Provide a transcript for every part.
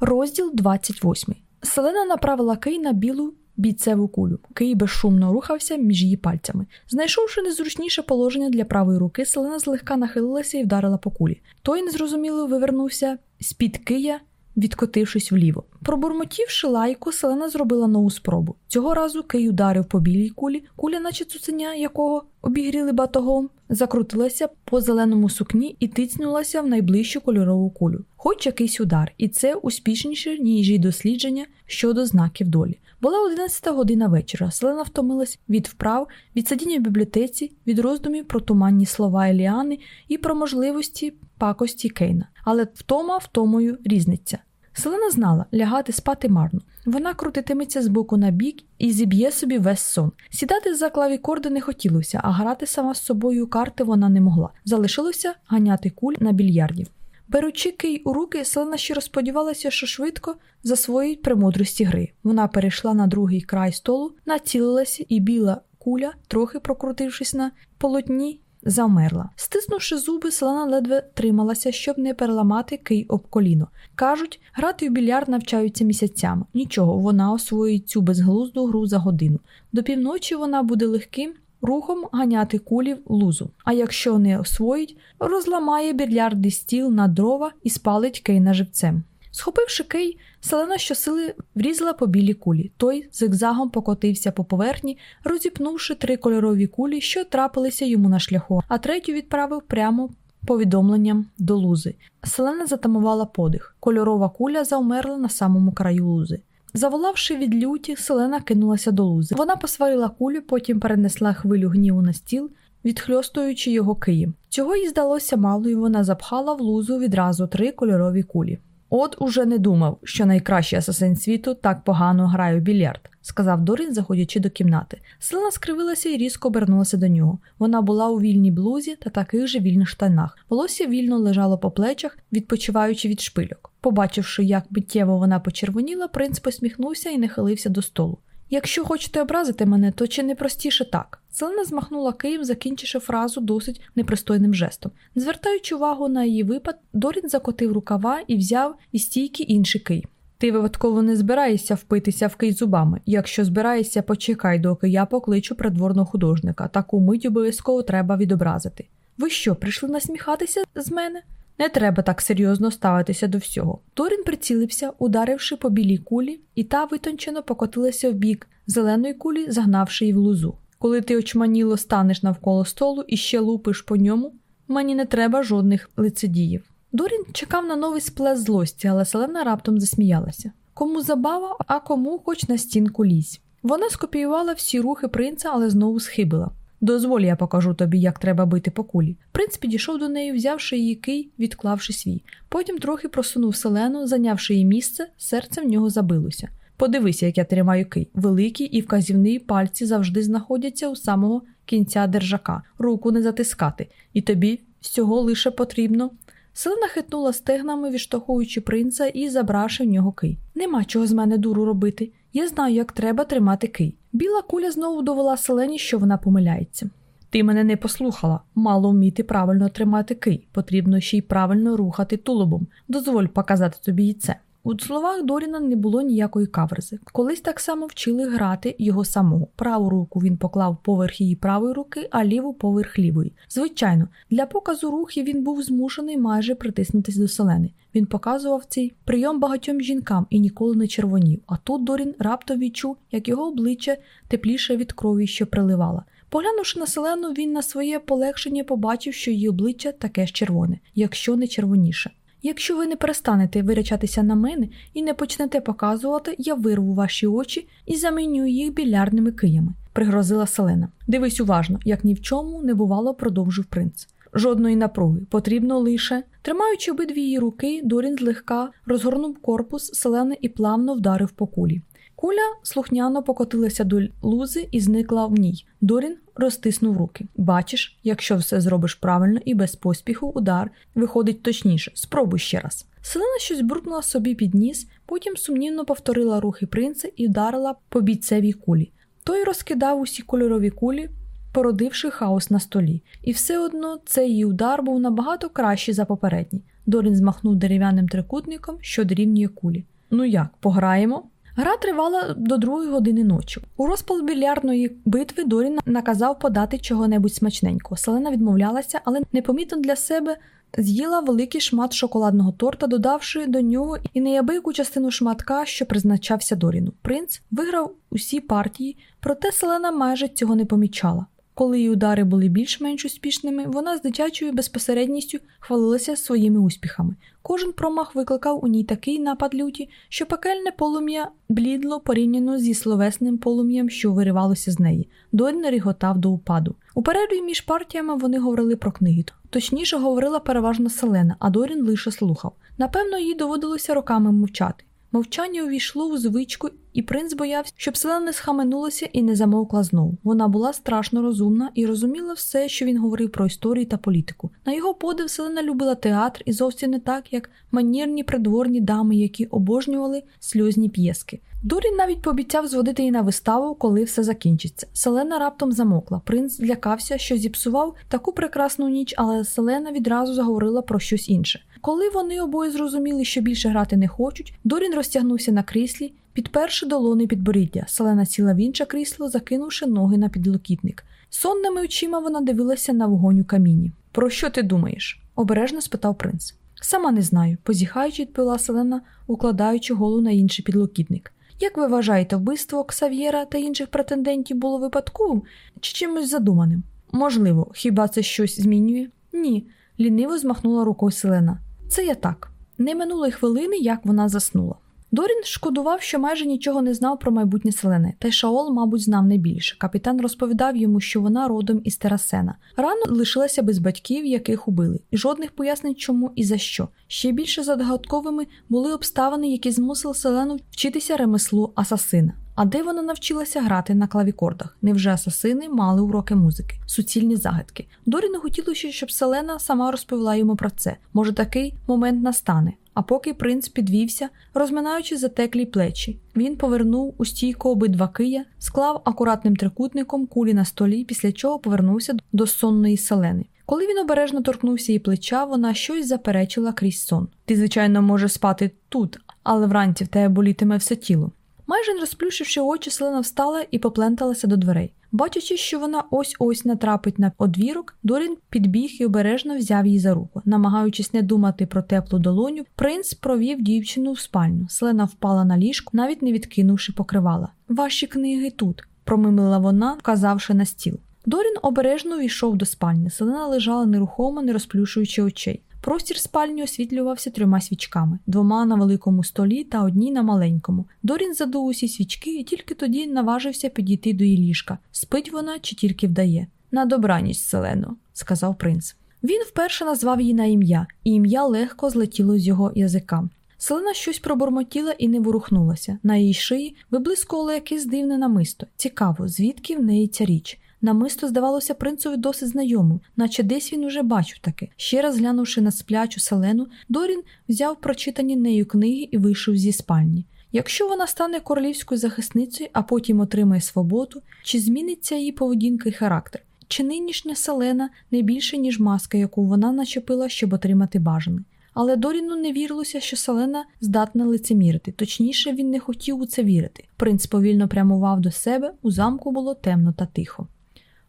Розділ 28. Селена направила кий на білу бійцеву кулю. Кий безшумно рухався між її пальцями. Знайшовши незручніше положення для правої руки, селена злегка нахилилася і вдарила по кулі. Той незрозуміло вивернувся з-під кия відкотившись вліво. Пробурмотівши лайку, селена зробила нову спробу. Цього разу Кий ударив по білій кулі, куля, наче цуценя, якого обігріли батогом, закрутилася по зеленому сукні і тицнулася в найближчу кольорову кулю. Хоч якийсь удар, і це успішніше, ніж її дослідження щодо знаків долі. Була 11 година вечора. Селена втомилась від вправ, від сидіння в бібліотеці, від роздумів про туманні слова Еліани і про можливості пакості Кейна. Але втома втомою різниця. Селена знала, лягати спати марно. Вона крутитиметься з боку на бік і зіб'є собі весь сон. Сідати за клавікорди не хотілося, а грати сама з собою карти вона не могла. Залишилося ганяти куль на більярдів. Беручи кий у руки, Селена щиро сподівалася, що швидко засвоїть премудрості гри. Вона перейшла на другий край столу, націлилася, і біла куля, трохи прокрутившись на полотні, Замерла. Стиснувши зуби, селена ледве трималася, щоб не переламати кий об коліно. Кажуть, грати в більярд навчаються місяцями. Нічого, вона освоїть цю безглузду гру за годину. До півночі вона буде легким рухом ганяти кулі в лузу. А якщо не освоїть, розламає більярдний стіл на дрова і спалить кейна живцем. Схопивши кий, селена щосили врізала по білій кулі. Той зигзагом покотився по поверхні, розіпнувши три кольорові кулі, що трапилися йому на шляху, а третю відправив прямо повідомленням до лузи. Селена затамувала подих. Кольорова куля завмерла на самому краю лузи. Заволавши від люті, селена кинулася до лузи. Вона посварила кулю, потім перенесла хвилю гніву на стіл, відхльостуючи його києм. Цього їй здалося мало, і вона запхала в лузу відразу три кольорові кулі. От уже не думав, що найкращий асасин світу так погано грає у більярд, сказав Дорін, заходячи до кімнати. Селена скривилася і різко обернулася до нього. Вона була у вільній блузі та таких же вільних штанах. Волосся вільно лежало по плечах, відпочиваючи від шпильок. Побачивши, як миттєво вона почервоніла, принц посміхнувся і нахилився до столу. Якщо хочете образити мене, то чи не простіше так? Селена змахнула Київ, закінчивши фразу досить непристойним жестом. Звертаючи увагу на її випад, Дорін закотив рукава і взяв із стійки інший кий. Ти випадково не збираєшся впитися в кий зубами. Якщо збираєшся, почекай, доки я покличу придворного художника. Таку мить обов'язково треба відобразити. Ви що, прийшли насміхатися з мене? Не треба так серйозно ставитися до всього. Торін прицілився, ударивши по білій кулі, і та витончено покотилася в бік зеленої кулі, загнавши її в лузу. Коли ти очманіло станеш навколо столу і ще лупиш по ньому, мені не треба жодних лицедіїв. Дорін чекав на новий сплес злості, але Селена раптом засміялася. Кому забава, а кому хоч на стінку лізь. Вона скопіювала всі рухи принца, але знову схибила. Дозволь, я покажу тобі, як треба бити по кулі. Принц підійшов до неї, взявши її кий, відклавши свій. Потім трохи просунув селену, зайнявши її місце, серце в нього забилося. Подивися, як я тримаю кий. Великі і вказівний пальці завжди знаходяться у самого кінця держака, руку не затискати, і тобі всього лише потрібно. Селена хитнула стегнами, відштовхуючи принца і забравши в нього кий. Нема чого з мене дуру робити. Я знаю, як треба тримати кий. Біла куля знову довела селені, що вона помиляється. Ти мене не послухала, мало вміти правильно тримати кий, потрібно ще й правильно рухати тулубом. Дозволь показати тобі і це. У словах Доріна не було ніякої каверзи. Колись так само вчили грати його самого. Праву руку він поклав поверх її правої руки, а ліву поверх лівої. Звичайно, для показу рухів він був змушений майже притиснутись до селени. Він показував цей прийом багатьом жінкам і ніколи не червонів. А тут Дорін раптом відчув, як його обличчя тепліше від крові, що приливала. Поглянувши на селену, він на своє полегшення побачив, що її обличчя таке ж червоне, якщо не червоніше. Якщо ви не перестанете вирячатися на мене і не почнете показувати, я вирву ваші очі і заміню їх білярними киями, пригрозила Селена. Дивись уважно, як ні в чому не бувало, продовжив принц. Жодної напруги, потрібно лише. Тримаючи обидві її руки, Дорін злегка розгорнув корпус селени і плавно вдарив по кулі. Куля слухняно покотилася до лузи і зникла в ній. Дорін розтиснув руки. Бачиш, якщо все зробиш правильно і без поспіху, удар виходить точніше. Спробуй ще раз. Селена щось буркнула собі під ніс, потім сумнівно повторила рухи принца і вдарила по бійцевій кулі. Той розкидав усі кольорові кулі, породивши хаос на столі. І все одно цей її удар був набагато кращий за попередній. Дорін змахнув дерев'яним трикутником, що дорівнює кулі. Ну як, пограємо? Гра тривала до другої години ночі. У розпал більярдної битви Дорін наказав подати чого-небудь смачненького. Селена відмовлялася, але непомітно для себе з'їла великий шмат шоколадного торта, додавши до нього і неябийку частину шматка, що призначався Доріну. Принц виграв усі партії, проте Селена майже цього не помічала. Коли її удари були більш-менш успішними, вона з дитячою безпосередністю хвалилася своїми успіхами. Кожен промах викликав у ній такий напад люті, що пекельне полум'я блідло порівняно зі словесним полум'ям, що виривалося з неї. Дорін ріготав до упаду. У перерві між партіями вони говорили про книги. Точніше, говорила переважно Селена, а Дорін лише слухав. Напевно, їй доводилося роками мовчати. Мовчання увійшло у звичку, і принц боявся, щоб селена не схаменулася і не замовкла знову. Вона була страшно розумна і розуміла все, що він говорив про історію та політику. На його подив селена любила театр і зовсім не так, як манірні придворні дами, які обожнювали сльозні п'єски. Дурін навіть пообіцяв зводити її на виставу, коли все закінчиться. Селена раптом замокла. Принц злякався, що зіпсував таку прекрасну ніч, але Селена відразу заговорила про щось інше. Коли вони обоє зрозуміли, що більше грати не хочуть, Дорін розтягнувся на кріслі, підперши долони підборіддя. Селена сіла в інше крісло, закинувши ноги на підлокітник. Сонними очима вона дивилася на вогонь у каміні. Про що ти думаєш? обережно спитав принц. Сама не знаю, позіхаючи, відповіла Селена, укладаючи голову на інший підлокітник. Як ви вважаєте, вбивство Ксав'єра та інших претендентів було випадковим чи чимось задуманим? Можливо, хіба це щось змінює? Ні, ліниво змахнула рукою Селена. Це я так. Не минулої хвилини, як вона заснула. Дорін шкодував, що майже нічого не знав про майбутнє селени, та й Шаол, мабуть, знав не більше. Капітан розповідав йому, що вона родом із Терасена. Рано лишилася без батьків, яких убили, і жодних пояснень, чому і за що. Ще більше загадковими були обставини, які змусили селену вчитися ремеслу асасина. А де вона навчилася грати на клавікордах? Невже асасини мали уроки музики, суцільні загадки? Доріну хотілося, щоб Селена сама розповіла йому про це. Може, такий момент настане. А поки принц підвівся, розминаючи затеклі плечі, він повернув у стійку обидва кия, склав акуратним трикутником кулі на столі, після чого повернувся до сонної селени. Коли він обережно торкнувся її плеча, вона щось заперечила крізь сон. Ти, звичайно, можеш спати тут, але вранці в тебе болітиме все тіло. Майже не розплющивши очі, селена встала і попленталася до дверей. Бачачи, що вона ось ось натрапить на одвірок, Дорін підбіг і обережно взяв її за руку. Намагаючись не думати про теплу долоню, принц провів дівчину в спальню. Селена впала на ліжку, навіть не відкинувши покривала. Ваші книги тут, промимила вона, вказавши на стіл. Дорін обережно війшов до спальні. Селена лежала нерухомо, не розплющуючи очей. Простір спальні освітлювався трьома свічками: двома на великому столі та одній на маленькому. Дорін задув усі свічки і тільки тоді наважився підійти до її ліжка. Спить вона чи тільки вдає. На добраніч, Селено, сказав принц. Він вперше назвав її на ім'я, і ім'я легко злетіло з його язика. Селена щось пробурмотіла і не ворухнулася. На її шиї виблискувало якесь дивне намисто. Цікаво, звідки в неї ця річ. Намисто здавалося принцові досить знайомим, наче десь він уже бачив таке. Ще раз глянувши на сплячу селену, Дорін взяв прочитані нею книги і вийшов зі спальні. Якщо вона стане королівською захисницею, а потім отримає свободу, чи зміниться її поведінка і характер? Чи нинішня селена не більше, ніж маска, яку вона начепила, щоб отримати бажане? Але Доріну не вірилося, що Селена здатна лицемірити. Точніше, він не хотів у це вірити. Принц повільно прямував до себе, у замку було темно та тихо.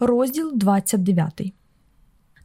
Розділ 29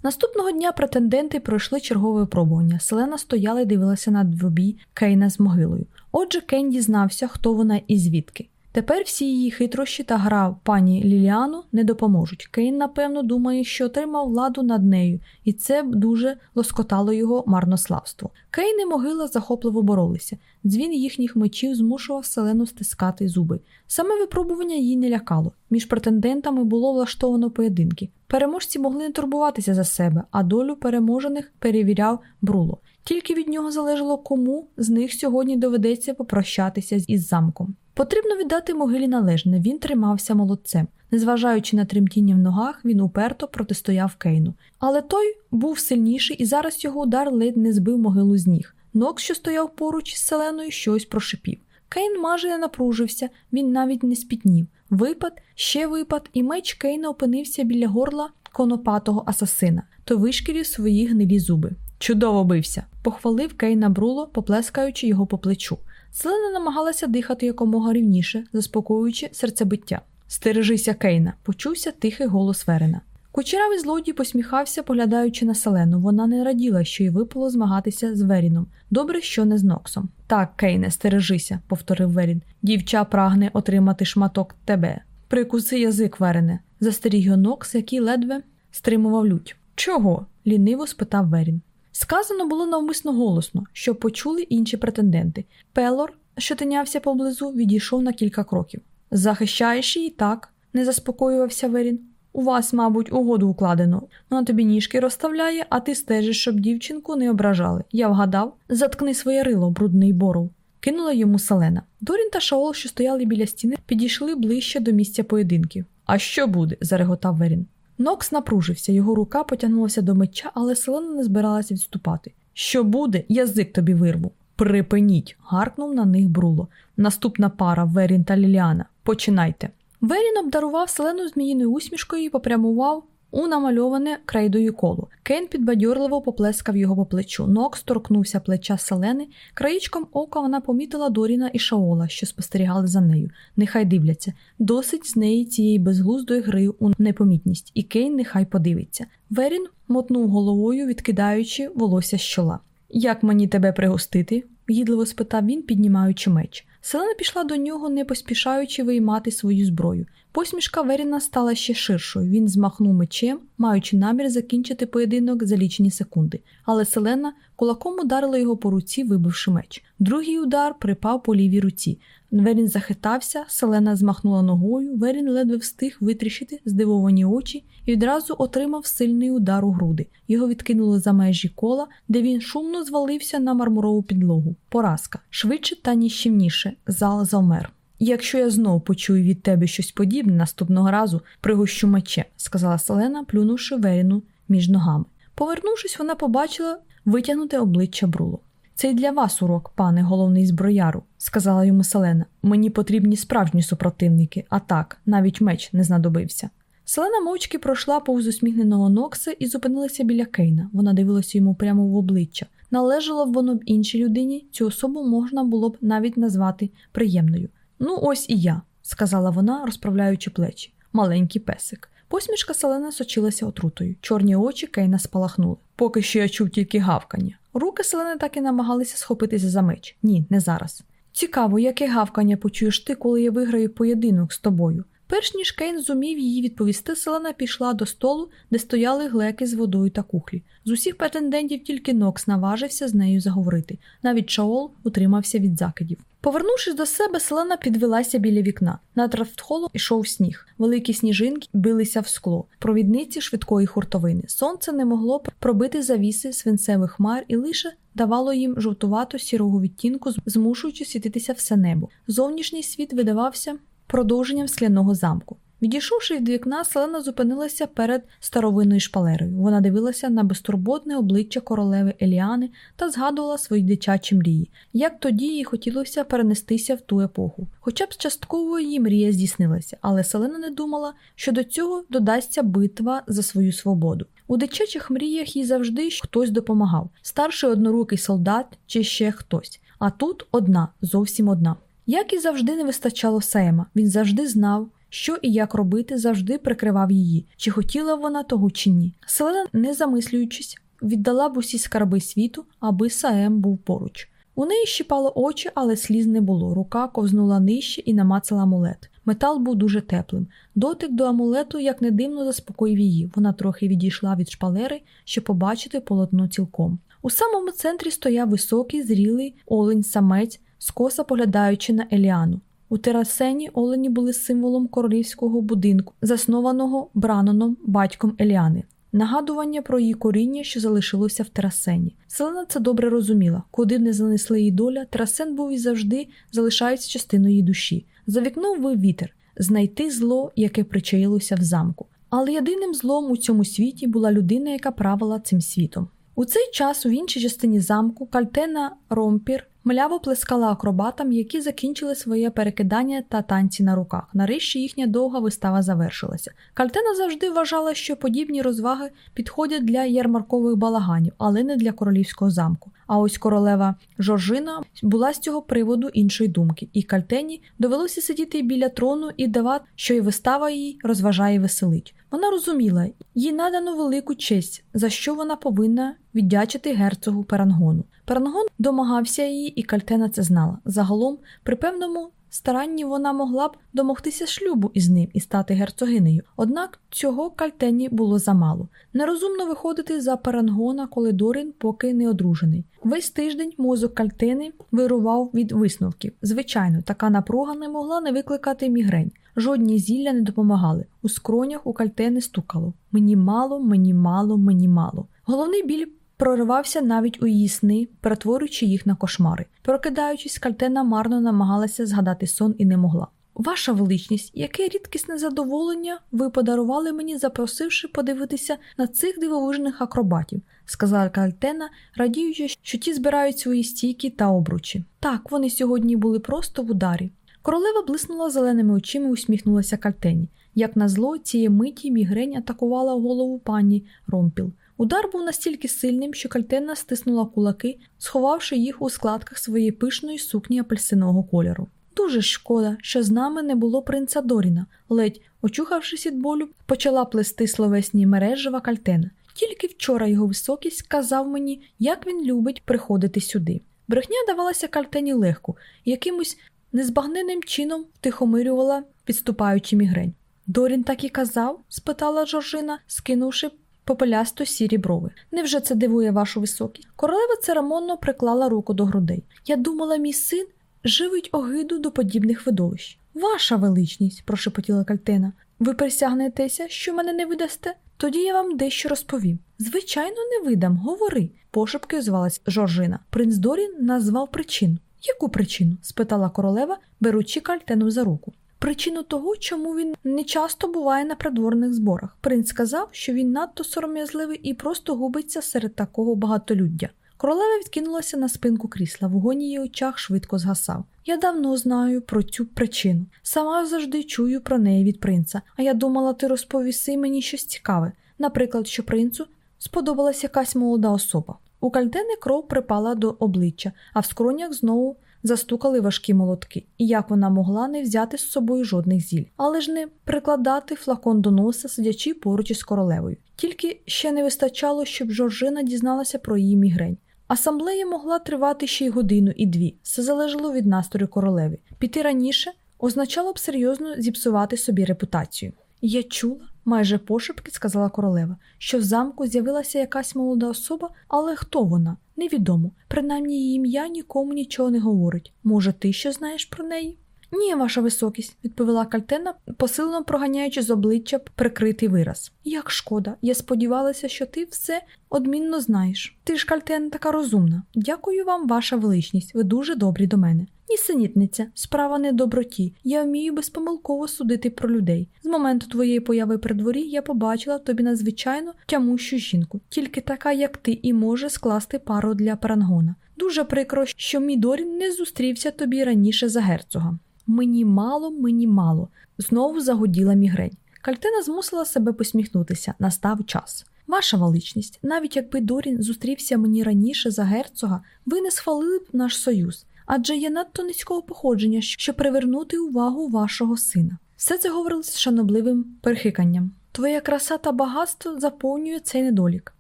Наступного дня претенденти пройшли чергове випробування. Селена стояла і дивилася на двобій Кейна з могилою. Отже, Кен дізнався, хто вона і звідки. Тепер всі її хитрощі та гра пані Ліліану не допоможуть. Кейн, напевно, думає, що отримав владу над нею, і це дуже лоскотало його марнославство. Кейн і могила захопливо боролися. Дзвін їхніх мечів змушував селену стискати зуби. Саме випробування її не лякало. Між претендентами було влаштовано поєдинки. Переможці могли не турбуватися за себе, а долю переможених перевіряв бруло. Тільки від нього залежало, кому з них сьогодні доведеться попрощатися із замком. Потрібно віддати могилі належне, він тримався молодцем. Незважаючи на тремтіння в ногах, він уперто протистояв Кейну. Але той був сильніший, і зараз його удар ледь не збив могилу з ніг. Нокс, що стояв поруч із селеною, щось прошипів. Кейн майже не напружився, він навіть не спітнів. Випад, ще випад, і меч Кейна опинився біля горла конопатого асасина, то вишкірів свої гнилі зуби. Чудово бився, похвалив Кейна Бруло, поплескаючи його по плечу. Селена намагалася дихати якомога рівніше, заспокоюючи серцебиття. Стережися, Кейна, почувся тихий голос Верена. Кучеравий злодій посміхався, поглядаючи на селену. Вона не раділа, що й випало змагатися з Веріном. Добре, що не з Ноксом. Так, Кейне, стережися, повторив Верін. Дівча прагне отримати шматок тебе. Прикуси язик, Верене, застеріг його Нокс, який ледве стримував лють. Чого? ліниво спитав Верін. Сказано було навмисно голосно, щоб почули інші претенденти. Пелор, що тинявся поблизу, відійшов на кілька кроків. Захищаєш її так, не заспокоювався Верін. У вас, мабуть, угоду укладено. Вона тобі ніжки розставляє, а ти стежиш, щоб дівчинку не ображали. Я вгадав, заткни своє рило, брудний боров. Кинула йому Селена. Дорін та Шаол, що стояли біля стіни, підійшли ближче до місця поєдинків. А що буде? зареготав Верін. Нокс напружився, його рука потягнулася до меча, але Селена не збиралася відступати. Що буде, язик тобі вирву. Припиніть, гаркнув на них Бруло. Наступна пара Верін та Ліліана. Починайте. Верін обдарував селену зміїною усмішкою і попрямував у намальоване крейдою коло. Кен підбадьорливо поплескав його по плечу. Нокс торкнувся плеча селени. Краєчком ока вона помітила Доріна і Шаола, що спостерігали за нею. Нехай дивляться. Досить з неї цієї безглуздої гри у непомітність, і Кейн нехай подивиться. Верін мотнув головою, відкидаючи волосся з чола. Як мені тебе пригостити? вгідливо спитав він, піднімаючи меч. Селена пішла до нього, не поспішаючи виймати свою зброю. Посмішка Веріна стала ще ширшою. Він змахнув мечем, маючи намір закінчити поєдинок за лічені секунди. Але Селена кулаком ударила його по руці, вибивши меч. Другий удар припав по лівій руці. Верін захитався, селена змахнула ногою, Верін ледве встиг витріщити здивовані очі і відразу отримав сильний удар у груди. Його відкинули за межі кола, де він шумно звалився на мармурову підлогу. Поразка швидше та ніщівніше. Зал завмер. Якщо я знов почую від тебе щось подібне, наступного разу пригощу мече, сказала Селена, плюнувши Веріну між ногами. Повернувшись, вона побачила витягнуте обличчя Бруло. Це й для вас урок, пане головний зброяру, сказала йому Селена. Мені потрібні справжні супротивники, а так, навіть меч не знадобився. Селена мовчки пройшла повз усміхненого Нокса і зупинилася біля Кейна. Вона дивилася йому прямо в обличчя. Належало б воно б іншій людині, цю особу можна було б навіть назвати приємною. Ну, ось і я, сказала вона, розправляючи плечі. Маленький песик. Посмішка Селена сочилася отрутою. Чорні очі Кейна спалахнули. Поки що я чув тільки гавкання. Руки селени так і намагалися схопитися за меч. Ні, не зараз. Цікаво, яке гавкання почуєш ти, коли я виграю поєдинок з тобою. Перш ніж Кейн зумів її відповісти, селена пішла до столу, де стояли глеки з водою та кухлі. З усіх претендентів тільки Нокс наважився з нею заговорити. Навіть Шаол утримався від закидів. Повернувшись до себе, селена підвелася біля вікна. Над рафтхолом ішов сніг. Великі сніжинки билися в скло, провідниці швидкої хуртовини. Сонце не могло пробити завіси свинцевих хмар і лише давало їм жовтувато сірого відтінку, змушуючи світитися все небо. Зовнішній світ видавався продовженням скляного замку. Відійшовши від вікна, селена зупинилася перед старовинною шпалерою. Вона дивилася на безтурботне обличчя королеви Еліани та згадувала свої дитячі мрії, як тоді їй хотілося перенестися в ту епоху. Хоча б частково її мрія здійснилася, але селена не думала, що до цього додасться битва за свою свободу. У дитячих мріях їй завжди хтось допомагав старший однорукий солдат чи ще хтось. А тут одна, зовсім одна. Як і завжди не вистачало Сема, він завжди знав, що і як робити, завжди прикривав її, чи хотіла вона того чи ні. Селена, не замислюючись, віддала б усі скарби світу, аби Саем був поруч. У неї щипало очі, але сліз не було. Рука ковзнула нижче і намацала амулет. Метал був дуже теплим. Дотик до амулету, як не дивно, заспокоїв її. Вона трохи відійшла від шпалери, щоб побачити полотно цілком. У самому центрі стояв високий, зрілий олень самець, скоса поглядаючи на Еліану. У терасені олені були символом королівського будинку, заснованого Браноном, батьком Еліани. Нагадування про її коріння, що залишилося в терасені. Селена це добре розуміла, куди б не занесла її доля, терасен був і завжди залишається частиною її душі. За вікном вив вітер знайти зло, яке причаїлося в замку. Але єдиним злом у цьому світі була людина, яка правила цим світом. У цей час у іншій частині замку Кальтена Ромпір мляво плескала акробатам, які закінчили своє перекидання та танці на руках. Нарешті їхня довга вистава завершилася. Кальтена завжди вважала, що подібні розваги підходять для ярмаркових балаганів, але не для королівського замку. А ось королева Жоржина була з цього приводу іншої думки, і Кальтені довелося сидіти біля трону і давати, що й вистава її розважає і веселить. Вона розуміла, їй надано велику честь, за що вона повинна віддячити герцогу Перангону. Перангон домагався її, і Кальтена це знала. Загалом, при певному старанні вона могла б домогтися шлюбу із ним і стати герцогинею. Однак цього кальтені було замало. Нерозумно виходити за Парангона, коли Дорін поки не одружений. Весь тиждень мозок кальтени вирував від висновків. Звичайно, така напруга не могла не викликати мігрень. Жодні зілля не допомагали. У скронях у кальтени стукало. Мені мало, мені мало, мені мало. Головний біль проривався навіть у її сни, перетворюючи їх на кошмари. Прокидаючись, кальтена марно намагалася згадати сон і не могла. Ваша величність, яке рідкісне задоволення ви подарували мені, запросивши подивитися на цих дивовижних акробатів, сказала Кальтена, радіючи, що ті збирають свої стійки та обручі. Так, вони сьогодні були просто в ударі. Королева блиснула зеленими очима і усміхнулася кальтені. Як назло, цієї миті мігрень атакувала голову пані Ромпіл. Удар був настільки сильним, що кальтена стиснула кулаки, сховавши їх у складках своєї пишної сукні апельсинового кольору. Дуже шкода, що з нами не було принца Доріна, ледь, очухавшись від болю, почала плести словесні мережева кальтена. Тільки вчора його високість сказав мені, як він любить приходити сюди. Брехня давалася кальтені легко, якимось незбагненним чином втихомирювала, підступаючи мігрень. Дорін так і казав? спитала Жоржина, скинувши попелясто сірі брови. Невже це дивує вашу високість? Королева церемонно приклала руку до грудей. Я думала, мій син живить огиду до подібних видовищ. Ваша величність, прошепотіла Кальтена, ви присягнетеся, що мене не видасте? Тоді я вам дещо розповім. Звичайно, не видам, говори, пошепки озвалась Жоржина. Принц Дорін назвав причину. Яку причину? спитала королева, беручи Кальтену за руку. Причину того, чому він не часто буває на придворних зборах. Принц сказав, що він надто сором'язливий і просто губиться серед такого багатолюддя. Королева відкинулася на спинку крісла, вогонь її очах швидко згасав. Я давно знаю про цю причину. Сама завжди чую про неї від принца, а я думала, ти розповіси мені щось цікаве. Наприклад, що принцу сподобалась якась молода особа. У кальдени кров припала до обличчя, а в скронях знову застукали важкі молотки, і як вона могла не взяти з собою жодних зіль, але ж не прикладати флакон до носа, сидячи поруч із королевою. Тільки ще не вистачало, щоб Жоржина дізналася про її мігрень. Асамблея могла тривати ще й годину і дві, все залежало від настрою королеви. Піти раніше означало б серйозно зіпсувати собі репутацію. Я чула, майже пошепки сказала королева, що в замку з'явилася якась молода особа, але хто вона? Невідомо. Принаймні її ім'я нікому нічого не говорить. Може, ти що знаєш про неї? Ні, ваша високість, відповіла Кальтена, посилено проганяючи з обличчя прикритий вираз. Як шкода, я сподівалася, що ти все одмінно знаєш. Ти ж Кальтена така розумна. Дякую вам, ваша величність, ви дуже добрі до мене. Нісенітниця, справа не доброті. Я вмію безпомилково судити про людей. З моменту твоєї появи при дворі я побачила тобі надзвичайно тямущу жінку, тільки така, як ти, і може скласти пару для парангона. Дуже прикро, що мій Дорін не зустрівся тобі раніше за герцога. Мені мало, мені мало. Знову загоділа мігрень. Кальтина змусила себе посміхнутися, настав час. Ваша величність, навіть якби Дорін зустрівся мені раніше за герцога, ви не схвалили б наш союз, адже є надто низького походження, щоб привернути увагу вашого сина. Все це говорилось з шанобливим перхиканням. Твоя краса та багатство заповнює цей недолік.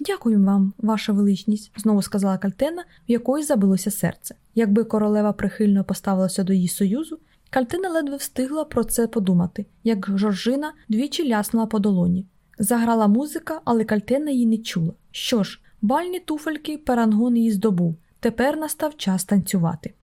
Дякую вам, ваша величність, знову сказала Кальтена, в якої забилося серце. Якби королева прихильно поставилася до її союзу, Кальтина ледве встигла про це подумати, як Жоржина двічі ляснула по долоні. Заграла музика, але Кальтина її не чула. Що ж, бальні туфельки перангон її здобув. Тепер настав час танцювати.